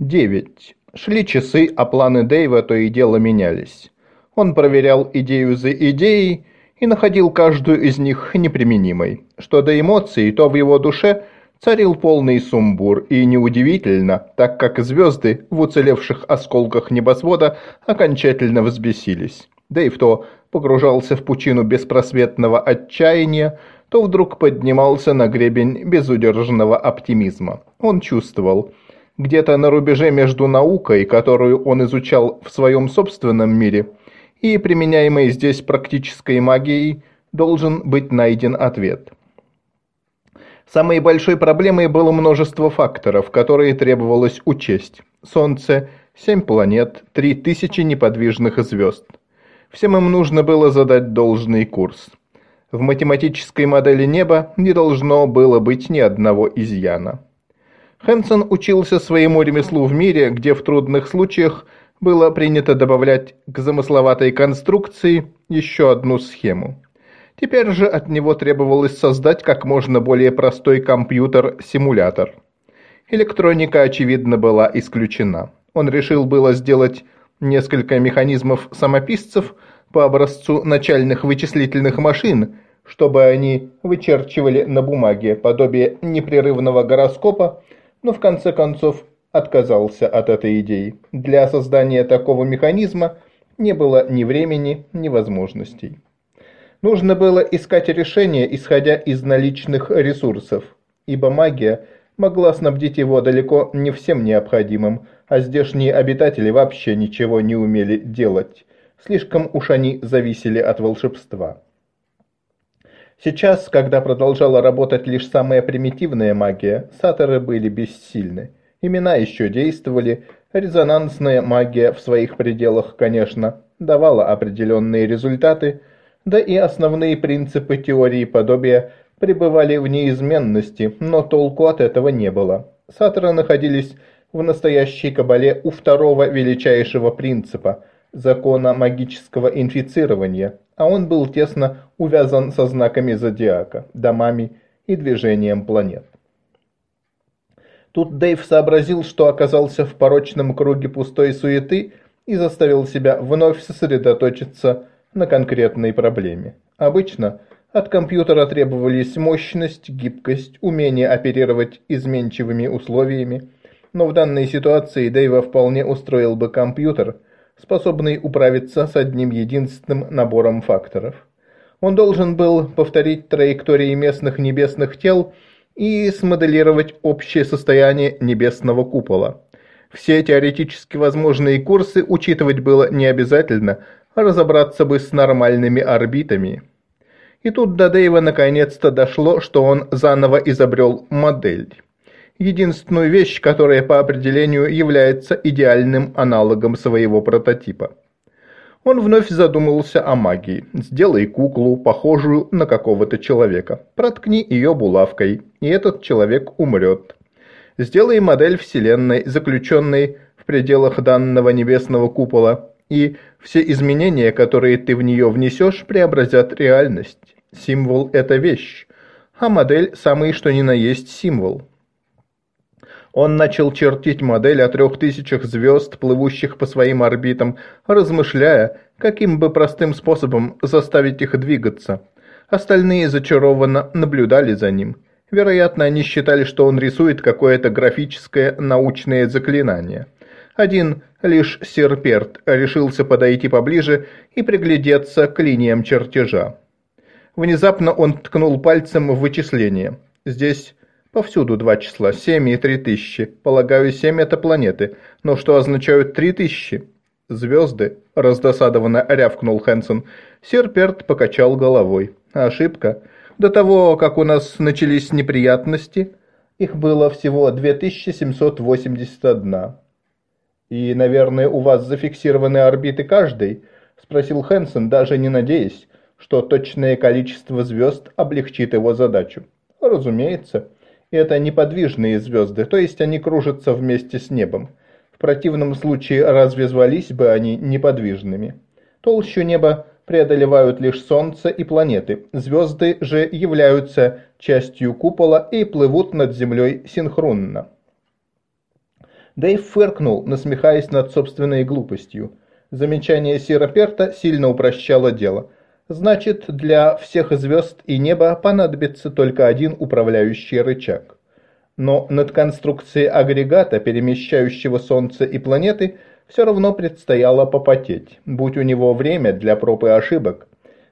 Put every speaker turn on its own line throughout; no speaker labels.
Девять. Шли часы, а планы Дэйва то и дело менялись. Он проверял идею за идеей и находил каждую из них неприменимой. Что до эмоций, то в его душе царил полный сумбур, и неудивительно, так как звезды в уцелевших осколках небосвода окончательно взбесились. Дэйв то погружался в пучину беспросветного отчаяния, то вдруг поднимался на гребень безудержного оптимизма. Он чувствовал – где-то на рубеже между наукой, которую он изучал в своем собственном мире, и применяемой здесь практической магией, должен быть найден ответ. Самой большой проблемой было множество факторов, которые требовалось учесть. Солнце, семь планет, три тысячи неподвижных звезд. Всем им нужно было задать должный курс. В математической модели неба не должно было быть ни одного изъяна. Хэнсон учился своему ремеслу в мире, где в трудных случаях было принято добавлять к замысловатой конструкции еще одну схему. Теперь же от него требовалось создать как можно более простой компьютер-симулятор. Электроника, очевидно, была исключена. Он решил было сделать несколько механизмов-самописцев по образцу начальных вычислительных машин, чтобы они вычерчивали на бумаге подобие непрерывного гороскопа но в конце концов отказался от этой идеи. Для создания такого механизма не было ни времени, ни возможностей. Нужно было искать решение, исходя из наличных ресурсов, ибо магия могла снабдить его далеко не всем необходимым, а здешние обитатели вообще ничего не умели делать. Слишком уж они зависели от волшебства. Сейчас, когда продолжала работать лишь самая примитивная магия, саторы были бессильны. Имена еще действовали, резонансная магия в своих пределах, конечно, давала определенные результаты, да и основные принципы теории подобия пребывали в неизменности, но толку от этого не было. Саторы находились в настоящей кабале у второго величайшего принципа – закона магического инфицирования – а он был тесно увязан со знаками зодиака, домами и движением планет. Тут Дэйв сообразил, что оказался в порочном круге пустой суеты и заставил себя вновь сосредоточиться на конкретной проблеме. Обычно от компьютера требовались мощность, гибкость, умение оперировать изменчивыми условиями, но в данной ситуации Дэйва вполне устроил бы компьютер – способный управиться с одним единственным набором факторов. Он должен был повторить траектории местных небесных тел и смоделировать общее состояние небесного купола. Все теоретически возможные курсы учитывать было не обязательно, а разобраться бы с нормальными орбитами. И тут до Дэйва наконец-то дошло, что он заново изобрел модель единственную вещь, которая по определению является идеальным аналогом своего прототипа. Он вновь задумался о магии. Сделай куклу, похожую на какого-то человека. Проткни ее булавкой, и этот человек умрет. Сделай модель Вселенной, заключенной в пределах данного небесного купола, и все изменения, которые ты в нее внесешь, преобразят реальность. Символ – это вещь, а модель – самый что ни на есть символ. Он начал чертить модель о трех тысячах звезд, плывущих по своим орбитам, размышляя, каким бы простым способом заставить их двигаться. Остальные зачарованно наблюдали за ним. Вероятно, они считали, что он рисует какое-то графическое научное заклинание. Один лишь Серперт решился подойти поближе и приглядеться к линиям чертежа. Внезапно он ткнул пальцем в вычисление. Здесь Повсюду два числа, семь и три тысячи. Полагаю, семь это планеты. Но что означают три тысячи? Звезды, раздосадованно рявкнул Хэнсон. Серперт покачал головой. Ошибка. До того, как у нас начались неприятности, их было всего 2781. И, наверное, у вас зафиксированы орбиты каждой? Спросил Хэнсон, даже не надеясь, что точное количество звезд облегчит его задачу. Разумеется это неподвижные звезды, то есть они кружатся вместе с небом. В противном случае разве звались бы они неподвижными? Толщу неба преодолевают лишь Солнце и планеты. Звезды же являются частью купола и плывут над Землей синхронно. Дэйв фыркнул, насмехаясь над собственной глупостью. Замечание Сира Перта сильно упрощало дело. Значит, для всех звезд и неба понадобится только один управляющий рычаг. Но над конструкцией агрегата, перемещающего Солнце и планеты, все равно предстояло попотеть, будь у него время для проб и ошибок.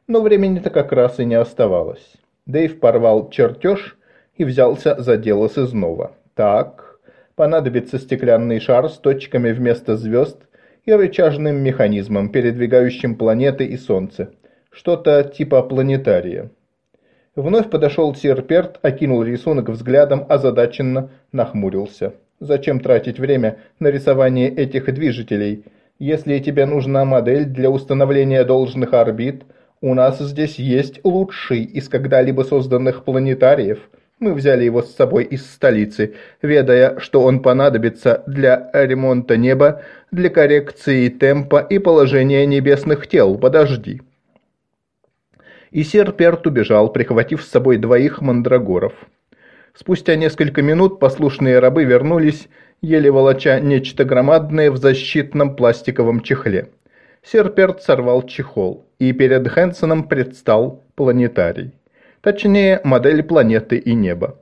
Но времени-то как раз и не оставалось. Дэйв порвал чертеж и взялся за дело сызнова. Так, понадобится стеклянный шар с точками вместо звезд и рычажным механизмом, передвигающим планеты и Солнце. Что-то типа планетария. Вновь подошел Серперт, окинул рисунок взглядом, озадаченно нахмурился. Зачем тратить время на рисование этих движителей? Если тебе нужна модель для установления должных орбит, у нас здесь есть лучший из когда-либо созданных планетариев – мы взяли его с собой из столицы, ведая, что он понадобится для ремонта неба, для коррекции темпа и положения небесных тел. Подожди. И сэр Перт убежал, прихватив с собой двоих мандрагоров. Спустя несколько минут послушные рабы вернулись, еле волоча нечто громадное в защитном пластиковом чехле. Серперт сорвал чехол, и перед Хэнсоном предстал планетарий точнее модель планеты и неба.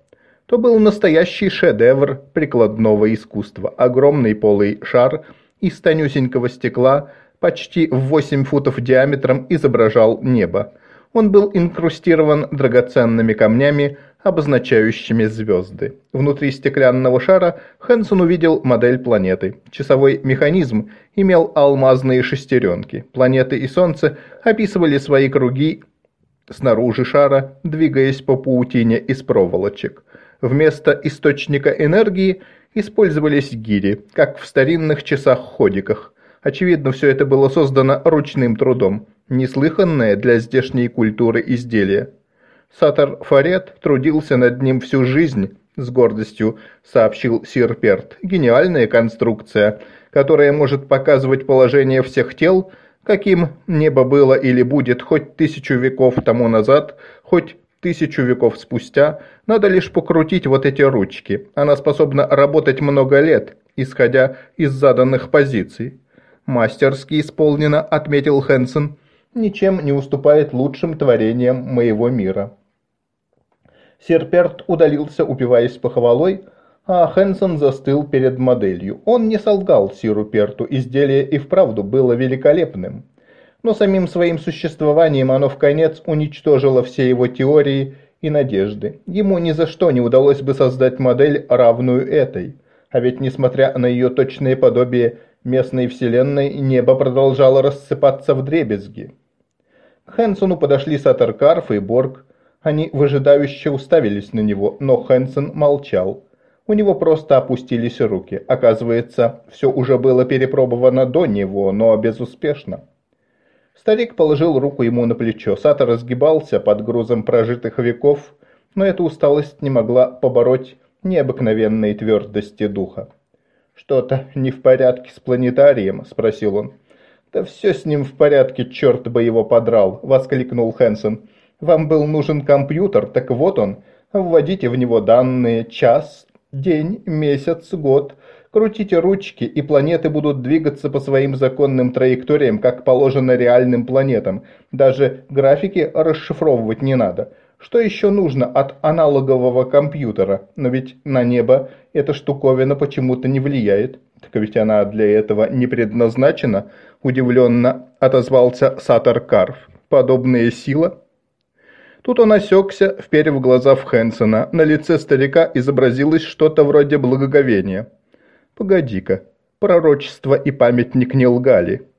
То был настоящий шедевр прикладного искусства. Огромный полый шар из тонюсенького стекла, почти в 8 футов диаметром, изображал небо. Он был инкрустирован драгоценными камнями, обозначающими звезды. Внутри стеклянного шара Хэнсон увидел модель планеты. Часовой механизм имел алмазные шестеренки. Планеты и Солнце описывали свои круги снаружи шара, двигаясь по паутине из проволочек. Вместо источника энергии использовались гири, как в старинных часах-ходиках. Очевидно, все это было создано ручным трудом, неслыханное для здешней культуры изделие. Сатар Фарет трудился над ним всю жизнь, с гордостью сообщил Сир Перт. Гениальная конструкция, которая может показывать положение всех тел – Каким небо было или будет хоть тысячу веков тому назад, хоть тысячу веков спустя, надо лишь покрутить вот эти ручки. Она способна работать много лет, исходя из заданных позиций. «Мастерски исполнено», — отметил Хэнсон, — «ничем не уступает лучшим творениям моего мира». Серперт удалился, упиваясь похвалой, а Хэнсон застыл перед моделью. Он не солгал Сиру Перту, изделие и вправду было великолепным. Но самим своим существованием оно в конец уничтожило все его теории и надежды. Ему ни за что не удалось бы создать модель, равную этой. А ведь, несмотря на ее точное подобие местной вселенной, небо продолжало рассыпаться в дребезги. Хэнсону подошли Сатар Карф и Борг. Они выжидающе уставились на него, но Хэнсон молчал. У него просто опустились руки. Оказывается, все уже было перепробовано до него, но безуспешно. Старик положил руку ему на плечо. Сата разгибался под грузом прожитых веков, но эта усталость не могла побороть необыкновенной твердости духа. «Что-то не в порядке с планетарием?» – спросил он. «Да все с ним в порядке, черт бы его подрал!» – воскликнул Хэнсон. «Вам был нужен компьютер, так вот он. Вводите в него данные час, День, месяц, год. Крутите ручки, и планеты будут двигаться по своим законным траекториям, как положено реальным планетам. Даже графики расшифровывать не надо. Что еще нужно от аналогового компьютера? Но ведь на небо эта штуковина почему-то не влияет. Так ведь она для этого не предназначена, удивленно отозвался Сатар Карф. Подобная сила Тут он осекся, вперев глаза в Хэнсона. На лице старика изобразилось что-то вроде благоговения. «Погоди-ка, пророчество и памятник не лгали.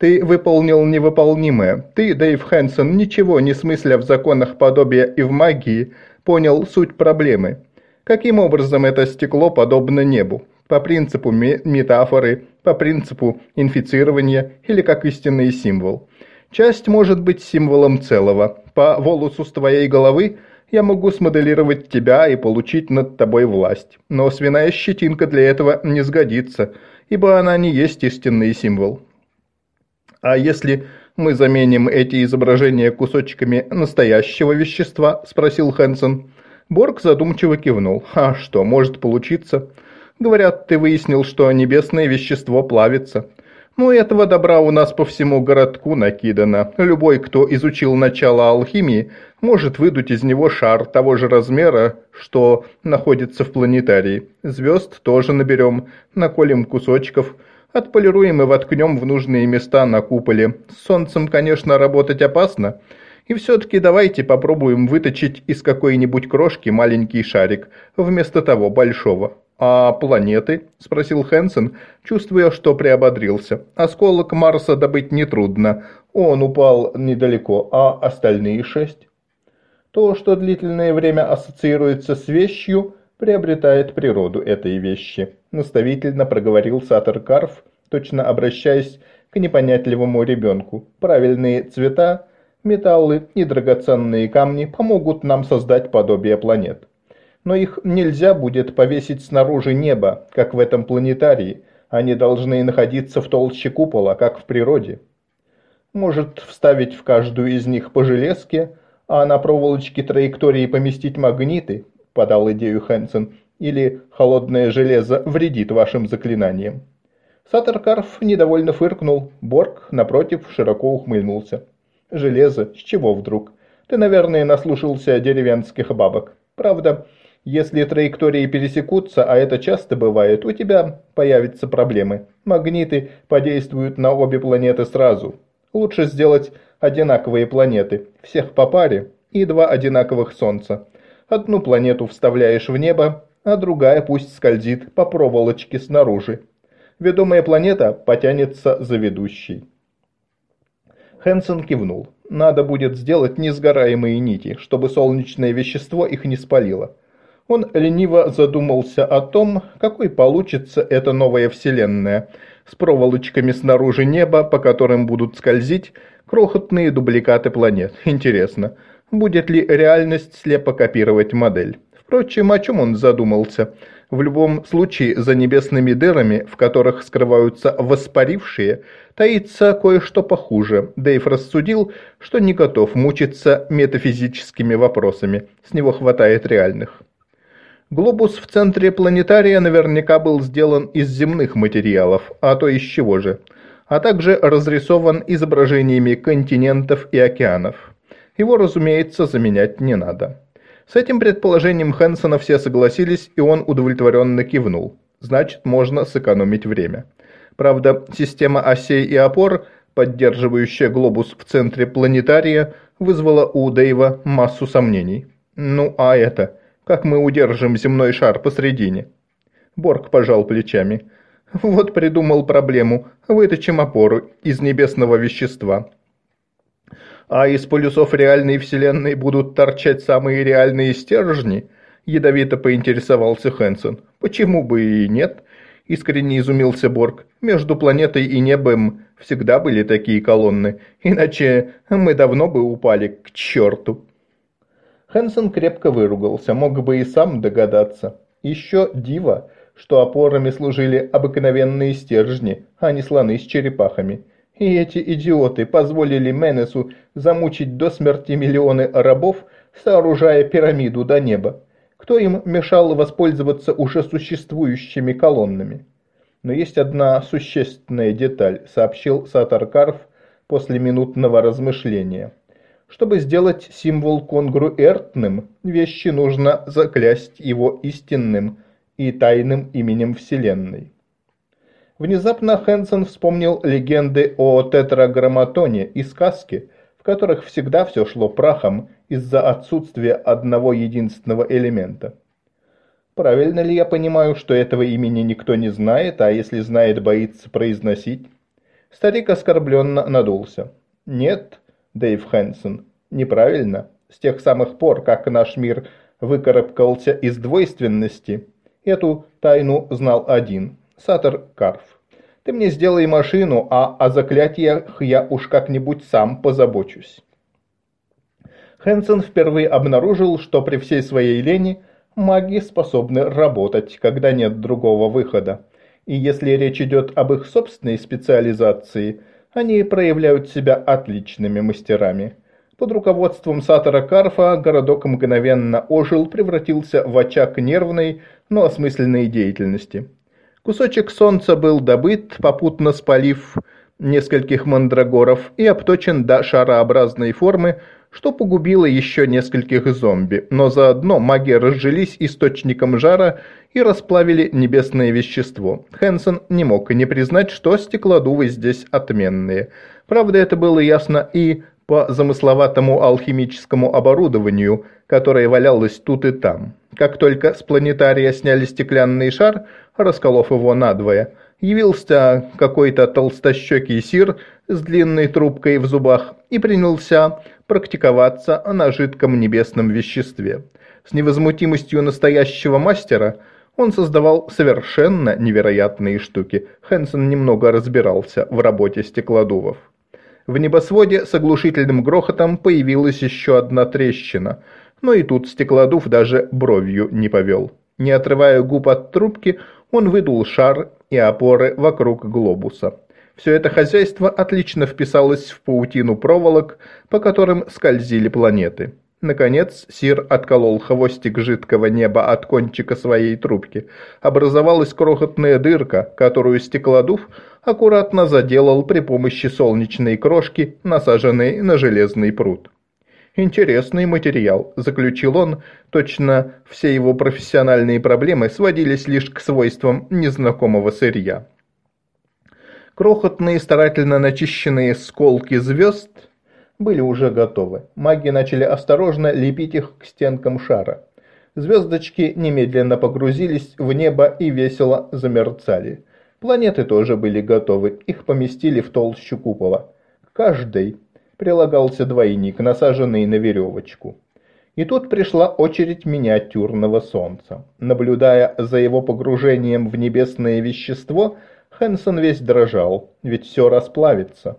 Ты выполнил невыполнимое. Ты, Дэйв Хэнсон, ничего не смысля в законах подобия и в магии, понял суть проблемы. Каким образом это стекло подобно небу? По принципу метафоры, по принципу инфицирования или как истинный символ?» Часть может быть символом целого. По волосу с твоей головы я могу смоделировать тебя и получить над тобой власть. Но свиная щетинка для этого не сгодится, ибо она не есть истинный символ. А если мы заменим эти изображения кусочками настоящего вещества?» – спросил Хэнсон. Борг задумчиво кивнул. «А что, может получиться?» Говорят, ты выяснил, что небесное вещество плавится. Ну, этого добра у нас по всему городку накидано. Любой, кто изучил начало алхимии, может выдуть из него шар того же размера, что находится в планетарии. Звезд тоже наберем, наколем кусочков, отполируем и воткнем в нужные места на куполе. С солнцем, конечно, работать опасно, и все-таки давайте попробуем выточить из какой-нибудь крошки маленький шарик, вместо того большого. «А планеты?» – спросил Хэнсон, чувствуя, что приободрился. «Осколок Марса добыть нетрудно. Он упал недалеко, а остальные шесть?» То, что длительное время ассоциируется с вещью, приобретает природу этой вещи, наставительно проговорил Сатор Карф, точно обращаясь к непонятливому ребенку. Правильные цвета, металлы и драгоценные камни помогут нам создать подобие планет но их нельзя будет повесить снаружи неба, как в этом планетарии. Они должны находиться в толще купола, как в природе. Может вставить в каждую из них по железке, а на проволочке траектории поместить магниты, подал идею Хэнсон, или холодное железо вредит вашим заклинаниям. Саттеркарф недовольно фыркнул, Борг, напротив, широко ухмыльнулся. «Железо? С чего вдруг? Ты, наверное, наслушался деревенских бабок. Правда, если траектории пересекутся, а это часто бывает, у тебя появятся проблемы. Магниты подействуют на обе планеты сразу. Лучше сделать одинаковые планеты, всех по паре, и два одинаковых Солнца. Одну планету вставляешь в небо, а другая пусть скользит по проволочке снаружи. Ведомая планета потянется за ведущей. Хэнсон кивнул. Надо будет сделать несгораемые нити, чтобы солнечное вещество их не спалило. Он лениво задумался о том, какой получится эта новая вселенная, с проволочками снаружи неба, по которым будут скользить крохотные дубликаты планет. Интересно, будет ли реальность слепо копировать модель? Впрочем, о чем он задумался? В любом случае, за небесными дырами, в которых скрываются воспарившие, таится кое-что похуже. Дэйв рассудил, что не готов мучиться метафизическими вопросами, с него хватает реальных. Глобус в центре планетария наверняка был сделан из земных материалов, а то из чего же, а также разрисован изображениями континентов и океанов. Его, разумеется, заменять не надо. С этим предположением Хэнсона все согласились, и он удовлетворенно кивнул. Значит, можно сэкономить время. Правда, система осей и опор, поддерживающая глобус в центре планетария, вызвала у Дэйва массу сомнений. Ну а это... Как мы удержим земной шар посредине?» Борг пожал плечами. «Вот придумал проблему. Выточим опору из небесного вещества». «А из полюсов реальной вселенной будут торчать самые реальные стержни?» Ядовито поинтересовался Хэнсон. «Почему бы и нет?» Искренне изумился Борг. «Между планетой и небом всегда были такие колонны, иначе мы давно бы упали к черту». Хэнсон крепко выругался, мог бы и сам догадаться. Еще диво, что опорами служили обыкновенные стержни, а не слоны с черепахами. И эти идиоты позволили Менесу замучить до смерти миллионы рабов, сооружая пирамиду до неба. Кто им мешал воспользоваться уже существующими колоннами? Но есть одна существенная деталь, сообщил Сатаркарф после минутного размышления. Чтобы сделать символ конгруэртным, вещи нужно заклясть его истинным и тайным именем Вселенной. Внезапно Хэнсон вспомнил легенды о тетраграмматоне и сказки, в которых всегда все шло прахом из-за отсутствия одного единственного элемента. Правильно ли я понимаю, что этого имени никто не знает, а если знает, боится произносить? Старик оскорбленно надулся. Нет, Дэйв Хэнсон. Неправильно. С тех самых пор, как наш мир выкарабкался из двойственности, эту тайну знал один – Сатор Карф. Ты мне сделай машину, а о заклятиях я уж как-нибудь сам позабочусь. Хэнсон впервые обнаружил, что при всей своей лени маги способны работать, когда нет другого выхода. И если речь идет об их собственной специализации, они проявляют себя отличными мастерами – Под руководством Сатора Карфа городок мгновенно ожил, превратился в очаг нервной, но осмысленной деятельности. Кусочек солнца был добыт, попутно спалив нескольких мандрагоров и обточен до шарообразной формы, что погубило еще нескольких зомби, но заодно маги разжились источником жара и расплавили небесное вещество. Хэнсон не мог и не признать, что стеклодувы здесь отменные. Правда, это было ясно и по замысловатому алхимическому оборудованию, которое валялось тут и там. Как только с планетария сняли стеклянный шар, расколов его надвое, явился какой-то толстощекий сир с длинной трубкой в зубах и принялся практиковаться на жидком небесном веществе. С невозмутимостью настоящего мастера он создавал совершенно невероятные штуки. Хэнсон немного разбирался в работе стеклодувов. В небосводе с оглушительным грохотом появилась еще одна трещина, но и тут стеклодув даже бровью не повел. Не отрывая губ от трубки, он выдул шар и опоры вокруг глобуса. Все это хозяйство отлично вписалось в паутину проволок, по которым скользили планеты. Наконец, Сир отколол хвостик жидкого неба от кончика своей трубки. Образовалась крохотная дырка, которую стеклодув аккуратно заделал при помощи солнечной крошки, насаженной на железный пруд. «Интересный материал», – заключил он, точно все его профессиональные проблемы сводились лишь к свойствам незнакомого сырья. Крохотные старательно начищенные сколки звезд были уже готовы. Маги начали осторожно лепить их к стенкам шара. Звездочки немедленно погрузились в небо и весело замерцали. Планеты тоже были готовы, их поместили в толщу купола. К каждой прилагался двойник, насаженный на веревочку. И тут пришла очередь миниатюрного Солнца. Наблюдая за его погружением в небесное вещество, Хэнсон весь дрожал, ведь все расплавится.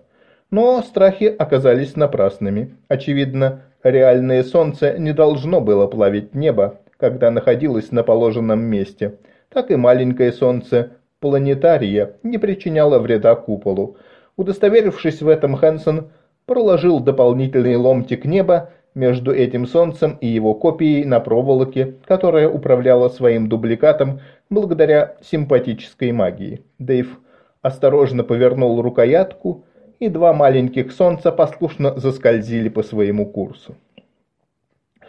Но страхи оказались напрасными. Очевидно, реальное Солнце не должно было плавить небо, когда находилось на положенном месте. Так и маленькое Солнце планетария не причиняла вреда куполу. Удостоверившись в этом, Хэнсон проложил дополнительный ломтик неба между этим солнцем и его копией на проволоке, которая управляла своим дубликатом благодаря симпатической магии. Дэйв осторожно повернул рукоятку, и два маленьких солнца послушно заскользили по своему курсу.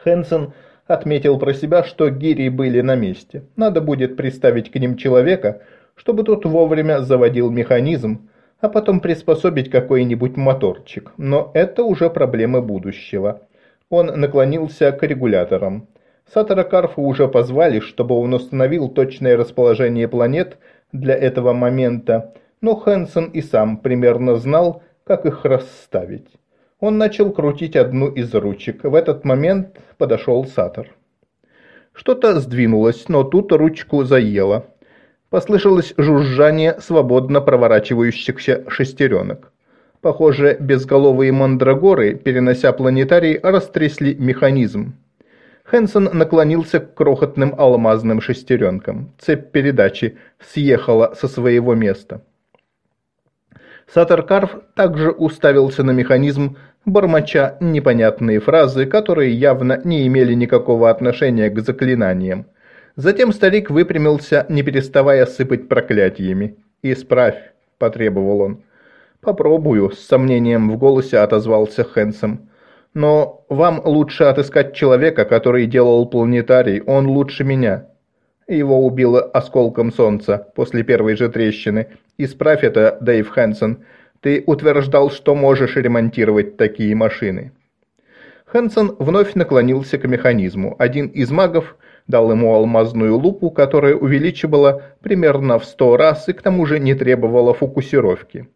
Хэнсон отметил про себя, что гири были на месте. Надо будет приставить к ним человека, чтобы тот вовремя заводил механизм, а потом приспособить какой-нибудь моторчик. Но это уже проблемы будущего. Он наклонился к регуляторам. Сатора Карфа уже позвали, чтобы он установил точное расположение планет для этого момента, но Хэнсон и сам примерно знал, как их расставить. Он начал крутить одну из ручек. В этот момент подошел Сатор. Что-то сдвинулось, но тут ручку заело. Послышалось жужжание свободно проворачивающихся шестеренок. Похоже, безголовые мандрагоры, перенося планетарий, растрясли механизм. Хэнсон наклонился к крохотным алмазным шестеренкам. Цепь передачи съехала со своего места. Сатор Карф также уставился на механизм, бормоча непонятные фразы, которые явно не имели никакого отношения к заклинаниям. Затем старик выпрямился, не переставая сыпать проклятиями. «Исправь», – потребовал он. «Попробую», – с сомнением в голосе отозвался Хэнсом. «Но вам лучше отыскать человека, который делал планетарий, он лучше меня». Его убило осколком солнца после первой же трещины. «Исправь это, Дэйв Хэнсон. Ты утверждал, что можешь ремонтировать такие машины». Хэнсон вновь наклонился к механизму. Один из магов – дал ему алмазную лупу, которая увеличивала примерно в сто раз и к тому же не требовала фокусировки.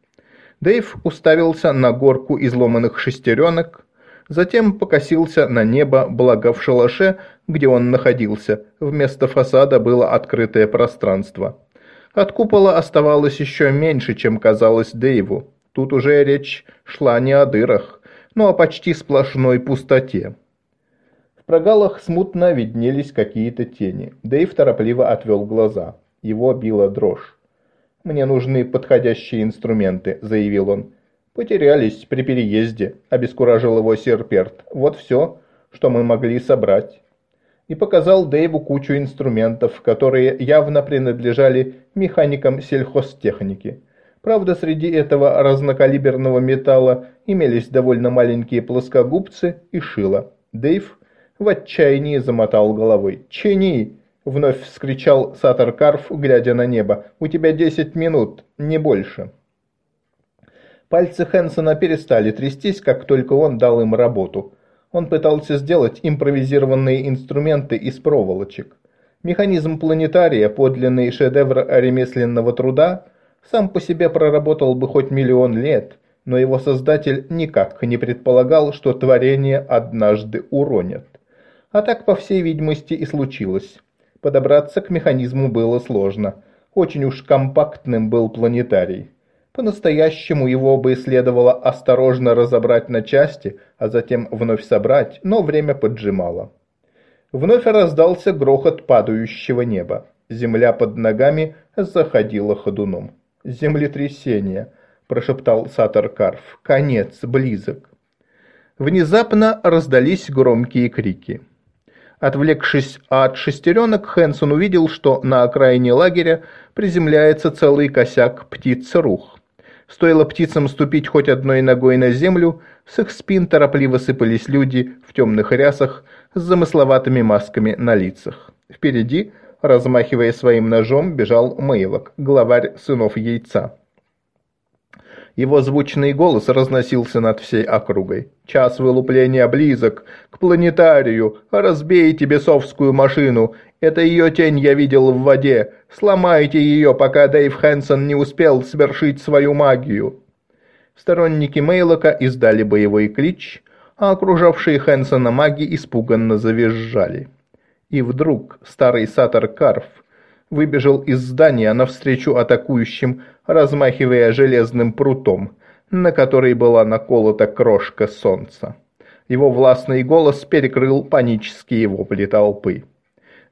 Дэйв уставился на горку изломанных шестеренок, затем покосился на небо, благо в шалаше, где он находился, вместо фасада было открытое пространство. От купола оставалось еще меньше, чем казалось Дэйву. Тут уже речь шла не о дырах, но о почти сплошной пустоте прогалах смутно виднелись какие-то тени. Дэйв торопливо отвел глаза. Его била дрожь. «Мне нужны подходящие инструменты», — заявил он. «Потерялись при переезде», – обескуражил его Серперт. «Вот все, что мы могли собрать». И показал Дэйву кучу инструментов, которые явно принадлежали механикам сельхозтехники. Правда, среди этого разнокалиберного металла имелись довольно маленькие плоскогубцы и шило. Дэйв в отчаянии замотал головой. «Чини!» – вновь вскричал Сатар Карф, глядя на небо. «У тебя десять минут, не больше». Пальцы Хэнсона перестали трястись, как только он дал им работу. Он пытался сделать импровизированные инструменты из проволочек. Механизм планетария, подлинный шедевр ремесленного труда, сам по себе проработал бы хоть миллион лет, но его создатель никак не предполагал, что творение однажды уронят. А так, по всей видимости, и случилось. Подобраться к механизму было сложно. Очень уж компактным был планетарий. По-настоящему его бы следовало осторожно разобрать на части, а затем вновь собрать, но время поджимало. Вновь раздался грохот падающего неба. Земля под ногами заходила ходуном. «Землетрясение», – прошептал Сатар Карф. «Конец близок». Внезапно раздались громкие крики. Отвлекшись от шестеренок, Хэнсон увидел, что на окраине лагеря приземляется целый косяк птиц-рух. Стоило птицам ступить хоть одной ногой на землю, с их спин торопливо сыпались люди в темных рясах с замысловатыми масками на лицах. Впереди, размахивая своим ножом, бежал Мейлок, главарь сынов яйца. Его звучный голос разносился над всей округой. «Час вылупления близок! К планетарию! Разбейте бесовскую машину! Это ее тень я видел в воде! Сломайте ее, пока Дэйв Хэнсон не успел свершить свою магию!» Сторонники Мейлока издали боевой клич, а окружавшие Хэнсона маги испуганно завизжали. И вдруг старый Сатор Карф выбежал из здания навстречу атакующим размахивая железным прутом, на который была наколота крошка солнца. Его властный голос перекрыл панические вопли толпы.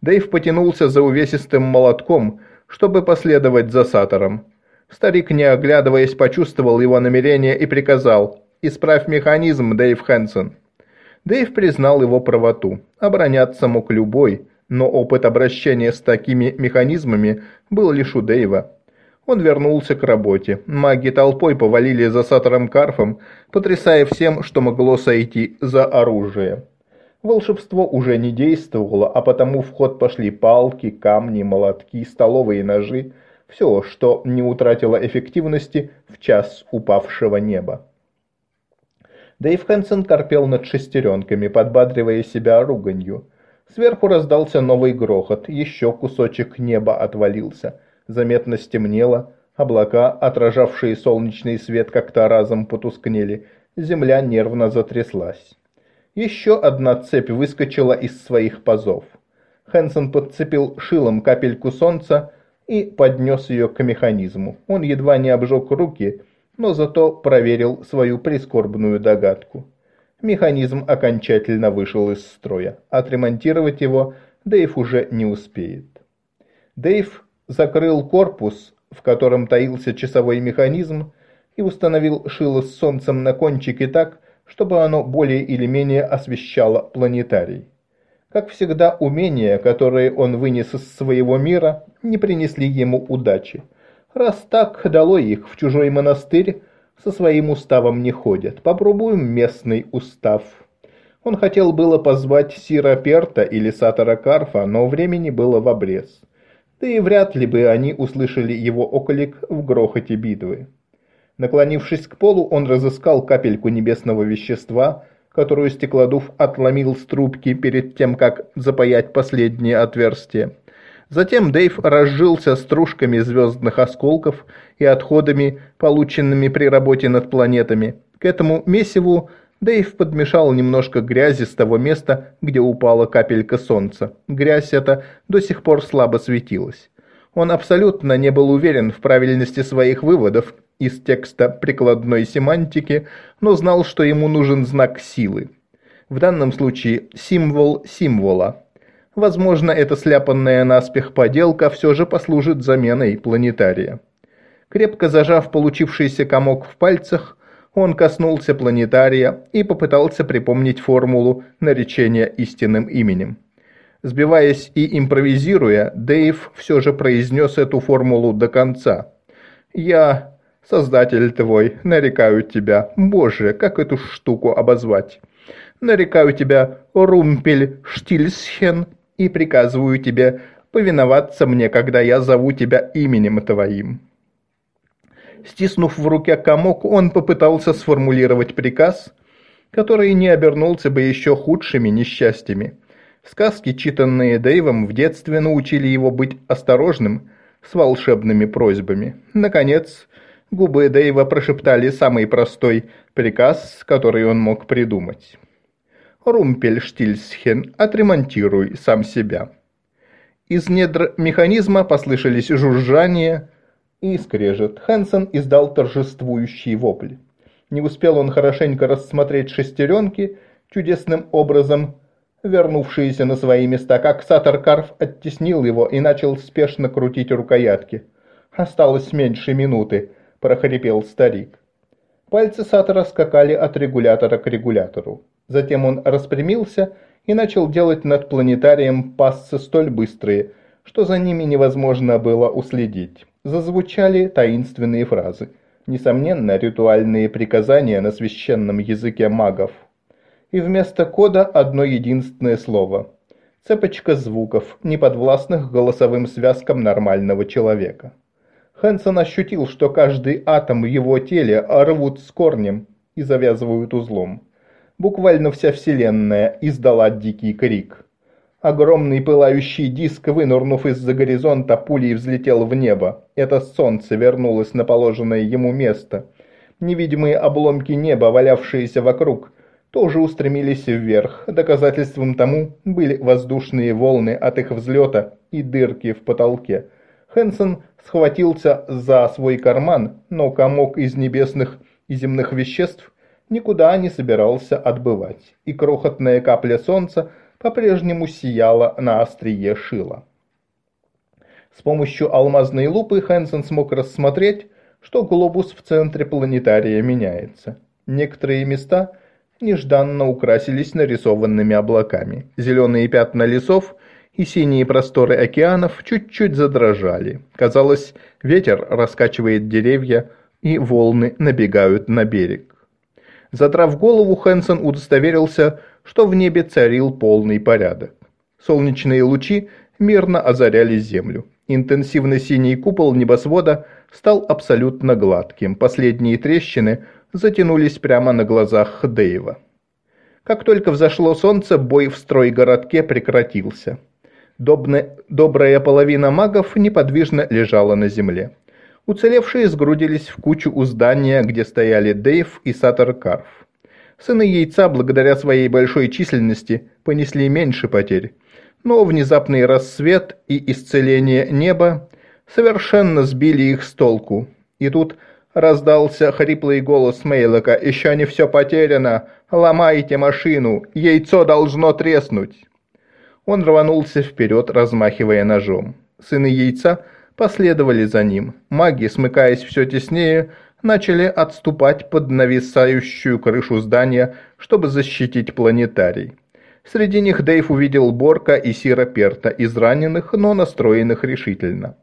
Дэйв потянулся за увесистым молотком, чтобы последовать за Сатором. Старик, не оглядываясь, почувствовал его намерение и приказал «Исправь механизм, Дэйв Хэнсон». Дэйв признал его правоту. Обороняться мог любой, но опыт обращения с такими механизмами был лишь у Дэйва. Он вернулся к работе. Маги толпой повалили за Сатором Карфом, потрясая всем, что могло сойти за оружие. Волшебство уже не действовало, а потому в ход пошли палки, камни, молотки, столовые ножи, все, что не утратило эффективности в час упавшего неба. Дэйв Хэнсон корпел над шестеренками, подбадривая себя руганью. Сверху раздался новый грохот, еще кусочек неба отвалился – заметно стемнело, облака, отражавшие солнечный свет, как-то разом потускнели, земля нервно затряслась. Еще одна цепь выскочила из своих пазов. Хэнсон подцепил шилом капельку солнца и поднес ее к механизму. Он едва не обжег руки, но зато проверил свою прискорбную догадку. Механизм окончательно вышел из строя. Отремонтировать его Дэйв уже не успеет. Дэйв закрыл корпус, в котором таился часовой механизм, и установил шило с солнцем на кончике так, чтобы оно более или менее освещало планетарий. Как всегда, умения, которые он вынес из своего мира, не принесли ему удачи. Раз так, дало их в чужой монастырь, со своим уставом не ходят. Попробуем местный устав. Он хотел было позвать Сира Перта или Сатора Карфа, но времени было в обрез да и вряд ли бы они услышали его околик в грохоте битвы. Наклонившись к полу, он разыскал капельку небесного вещества, которую стеклодув отломил с трубки перед тем, как запаять последнее отверстие. Затем Дэйв разжился стружками звездных осколков и отходами, полученными при работе над планетами. К этому месиву Дэйв подмешал немножко грязи с того места, где упала капелька солнца. Грязь эта до сих пор слабо светилась. Он абсолютно не был уверен в правильности своих выводов из текста прикладной семантики, но знал, что ему нужен знак силы. В данном случае символ символа. Возможно, эта сляпанная наспех поделка все же послужит заменой планетария. Крепко зажав получившийся комок в пальцах, Он коснулся планетария и попытался припомнить формулу наречения истинным именем. Сбиваясь и импровизируя, Дэйв все же произнес эту формулу до конца. «Я, создатель твой, нарекаю тебя, Боже, как эту штуку обозвать? Нарекаю тебя Румпель Штильсхен и приказываю тебе повиноваться мне, когда я зову тебя именем твоим». Стиснув в руке комок, он попытался сформулировать приказ, который не обернулся бы еще худшими несчастьями. Сказки, читанные Дэйвом в детстве, научили его быть осторожным с волшебными просьбами. Наконец, губы Дэйва прошептали самый простой приказ, который он мог придумать. «Румпельштильсхен, отремонтируй сам себя». Из недр механизма послышались жужжание, и скрежет. Хэнсон издал торжествующий вопль. Не успел он хорошенько рассмотреть шестеренки, чудесным образом вернувшиеся на свои места, как Сатор Карф оттеснил его и начал спешно крутить рукоятки. «Осталось меньше минуты», – прохрипел старик. Пальцы Сатора скакали от регулятора к регулятору. Затем он распрямился и начал делать над планетарием пассы столь быстрые, что за ними невозможно было уследить зазвучали таинственные фразы, несомненно, ритуальные приказания на священном языке магов. И вместо кода одно единственное слово. Цепочка звуков, неподвластных голосовым связкам нормального человека. Хэнсон ощутил, что каждый атом в его теле рвут с корнем и завязывают узлом. Буквально вся вселенная издала дикий крик. Огромный пылающий диск, вынурнув из-за горизонта, пулей взлетел в небо. Это солнце вернулось на положенное ему место. Невидимые обломки неба, валявшиеся вокруг, тоже устремились вверх. Доказательством тому были воздушные волны от их взлета и дырки в потолке. Хэнсон схватился за свой карман, но комок из небесных и земных веществ никуда не собирался отбывать, и крохотная капля солнца – по-прежнему сияла на острие шила. С помощью алмазной лупы Хэнсон смог рассмотреть, что глобус в центре планетария меняется. Некоторые места нежданно украсились нарисованными облаками. Зеленые пятна лесов и синие просторы океанов чуть-чуть задрожали. Казалось, ветер раскачивает деревья, и волны набегают на берег. Задрав голову, Хэнсон удостоверился, что в небе царил полный порядок. Солнечные лучи мирно озаряли землю. Интенсивно синий купол небосвода стал абсолютно гладким. Последние трещины затянулись прямо на глазах Дэйва. Как только взошло солнце, бой в стройгородке прекратился. Добная, добрая половина магов неподвижно лежала на земле. Уцелевшие сгрудились в кучу у здания, где стояли Дэйв и Саттер Карф. Сыны яйца, благодаря своей большой численности, понесли меньше потерь. Но внезапный рассвет и исцеление неба совершенно сбили их с толку. И тут раздался хриплый голос Мейлока «Еще не все потеряно! Ломайте машину! Яйцо должно треснуть!» Он рванулся вперед, размахивая ножом. Сыны яйца последовали за ним. Маги, смыкаясь все теснее, начали отступать под нависающую крышу здания, чтобы защитить планетарий. Среди них Дэйв увидел Борка и Сира Перта, израненных, но настроенных решительно.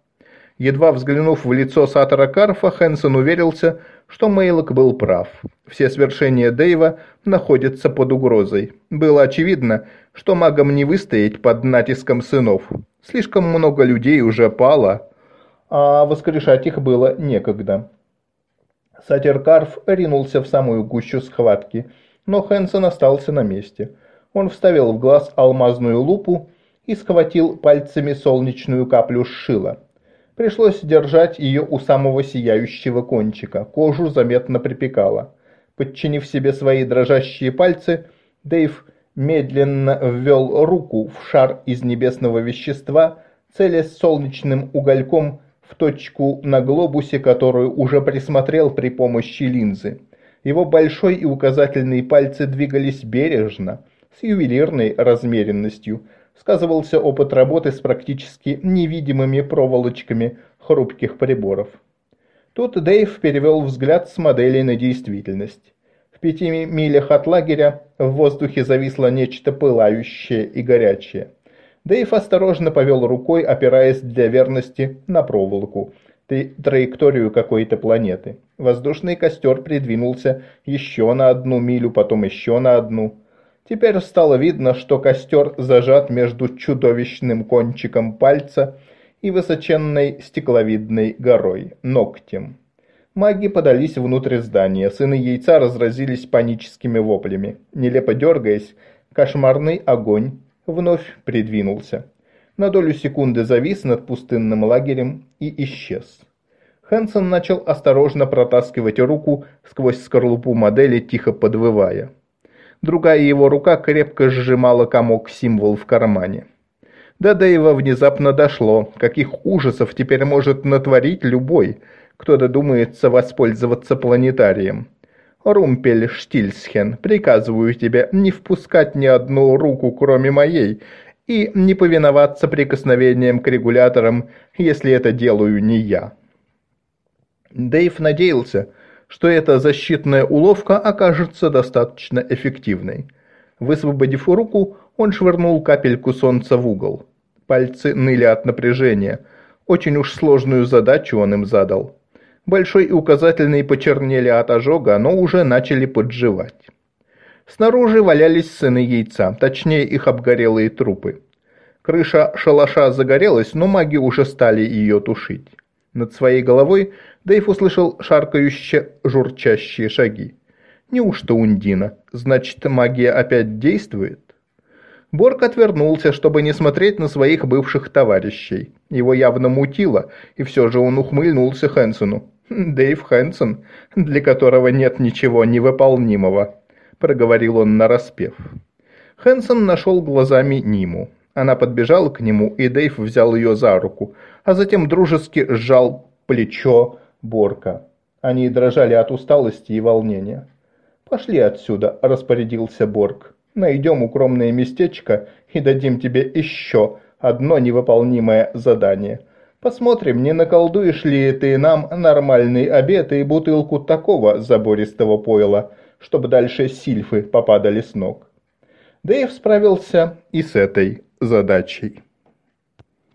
Едва взглянув в лицо Сатора Карфа, Хэнсон уверился, что Мейлок был прав. Все свершения Дэйва находятся под угрозой. Было очевидно, что магам не выстоять под натиском сынов. Слишком много людей уже пало, а воскрешать их было некогда. Сатеркарф ринулся в самую гущу схватки, но Хэнсон остался на месте. Он вставил в глаз алмазную лупу и схватил пальцами солнечную каплю шила. Пришлось держать ее у самого сияющего кончика, кожу заметно припекало. Подчинив себе свои дрожащие пальцы, Дэйв медленно ввел руку в шар из небесного вещества, целясь солнечным угольком в точку на глобусе, которую уже присмотрел при помощи линзы. Его большой и указательный пальцы двигались бережно, с ювелирной размеренностью. Сказывался опыт работы с практически невидимыми проволочками хрупких приборов. Тут Дэйв перевел взгляд с модели на действительность. Пяти милях от лагеря в воздухе зависло нечто пылающее и горячее. Дэйв осторожно повел рукой, опираясь для верности на проволоку, траекторию какой-то планеты. Воздушный костер придвинулся еще на одну милю, потом еще на одну. Теперь стало видно, что костер зажат между чудовищным кончиком пальца и высоченной стекловидной горой, ногтем. Маги подались внутрь здания, сыны яйца разразились паническими воплями. Нелепо дергаясь, кошмарный огонь вновь придвинулся. На долю секунды завис над пустынным лагерем и исчез. Хэнсон начал осторожно протаскивать руку сквозь скорлупу модели, тихо подвывая. Другая его рука крепко сжимала комок символ в кармане. До Дэйва внезапно дошло, каких ужасов теперь может натворить любой, кто додумается воспользоваться планетарием. Румпель Штильсхен, приказываю тебе не впускать ни одну руку, кроме моей, и не повиноваться прикосновениям к регуляторам, если это делаю не я. Дэйв надеялся, что эта защитная уловка окажется достаточно эффективной. Высвободив руку, он швырнул капельку солнца в угол. Пальцы ныли от напряжения. Очень уж сложную задачу он им задал. Большой и указательный почернели от ожога, но уже начали подживать. Снаружи валялись сыны яйца, точнее их обгорелые трупы. Крыша шалаша загорелась, но маги уже стали ее тушить. Над своей головой Дэйв услышал шаркающие, журчащие шаги. Неужто Ундина? Значит, магия опять действует? Борг отвернулся, чтобы не смотреть на своих бывших товарищей. Его явно мутило, и все же он ухмыльнулся Хэнсону. «Дэйв Хэнсон, для которого нет ничего невыполнимого», – проговорил он нараспев. Хэнсон нашел глазами Ниму. Она подбежала к нему, и Дэйв взял ее за руку, а затем дружески сжал плечо Борка. Они дрожали от усталости и волнения. «Пошли отсюда», – распорядился Борг. «Найдем укромное местечко и дадим тебе еще одно невыполнимое задание. Посмотрим, не наколдуешь ли ты нам нормальный обед и бутылку такого забористого пойла, чтобы дальше сильфы попадали с ног». Дэйв справился и с этой задачей.